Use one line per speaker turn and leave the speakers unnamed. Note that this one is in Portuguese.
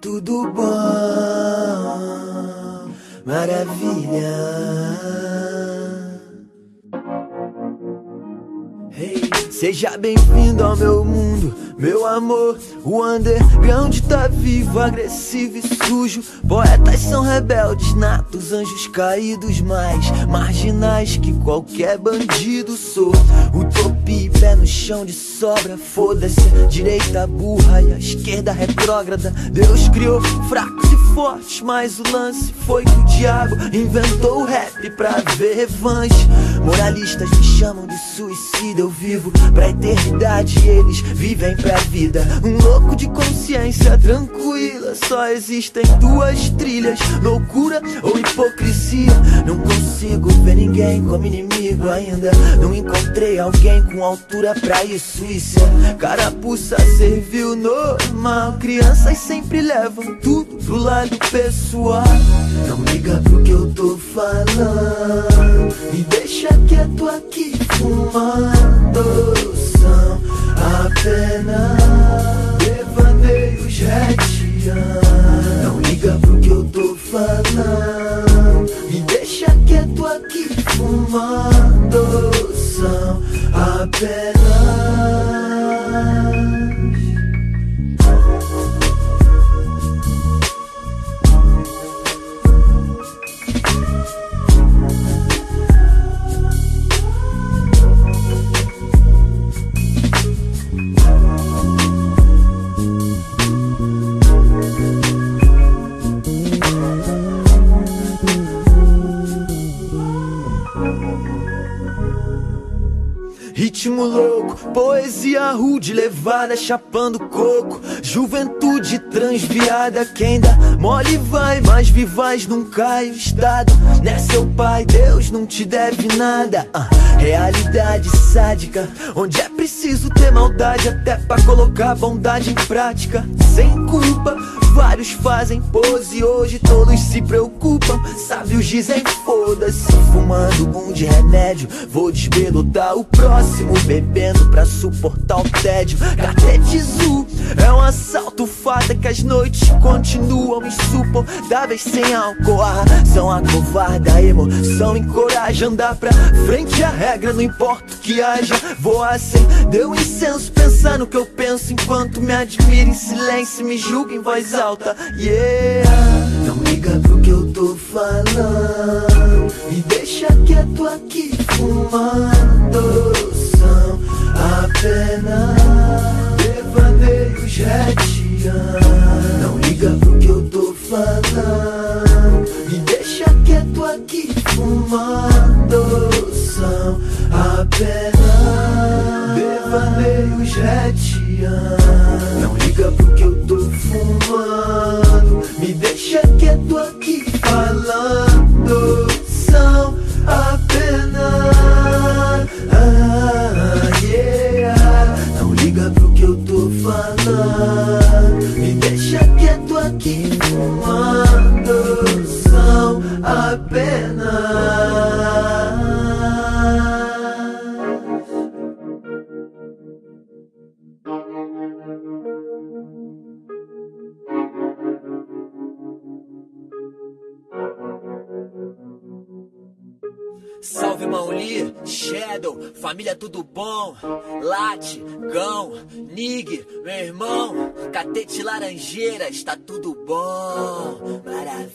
tudo bom, maravilha. Hey, seja bem-vindo ao meu mundo, meu amor. O underground tá vivo, agressivo e sujo. Poetas são rebeldes, natos, anjos caídos, mais marginais que qualquer bandido sou. Utopia, pé no chão de sobra, foda-se. Direita burra e a esquerda retrógrada. Deus criou fracos e fortes, mas o lance foi que o diabo inventou o rap pra ver revanche. Moralistas me chamam de suicida, eu vivo pra eternidade, eles vivem pra vida. Um louco de consciência tranquila, só existem duas trilhas: loucura ou hipocrisia. Não consigo ver ninguém como inimigo ainda. Não encontrei alguém com altura pra isso. Isso é carapuça serviu normal. Crianças sempre levam tudo pro lado pessoal. Não liga pro que eu tô falando. Me deixa quieto aqui fumando. Apenas devaneios retianos. Não liga pro que eu tô falando. Me deixa quieto aqui fumando. São apenas. Ritmo louco, poesia rude, levada chapando coco. Juventude transviada, quem dá mole vai, mas vivaz não cai o estado. Né, seu pai, Deus não te deve nada. Ah, realidade sádica, onde é preciso ter maldade até pra colocar bondade em prática. Sem culpa, vários fazem pose, hoje todos se preocupam. Sábios dizem foda-se, fumando um de remédio. Vou desbelotar o próximo, bebendo pra suportar o tédio. Catetizu é um assalto fada que as noites continuam insuportáveis sem álcool. A razão acovarda, a emoção encoraja andar pra frente. A regra não importa o que haja, vou acender o incenso, pensar no que eu penso enquanto me admira em silêncio, me julga em voz alta. Yeah, não liga pro que eu tô falando, me deixa quieto aqui me deixa quieto aqui fumando. São apenas devaneios retianos. Não liga pro que eu tô fumando, me deixa quieto aqui falando. São apenas. Ah, yeah. Não liga pro que eu tô falando, quieto
Salve Mauli, Shadow, família tudo bom? Late, Gão, Nig, meu irmão, Catete Laranjeiras, tá tudo bom? Maravilha.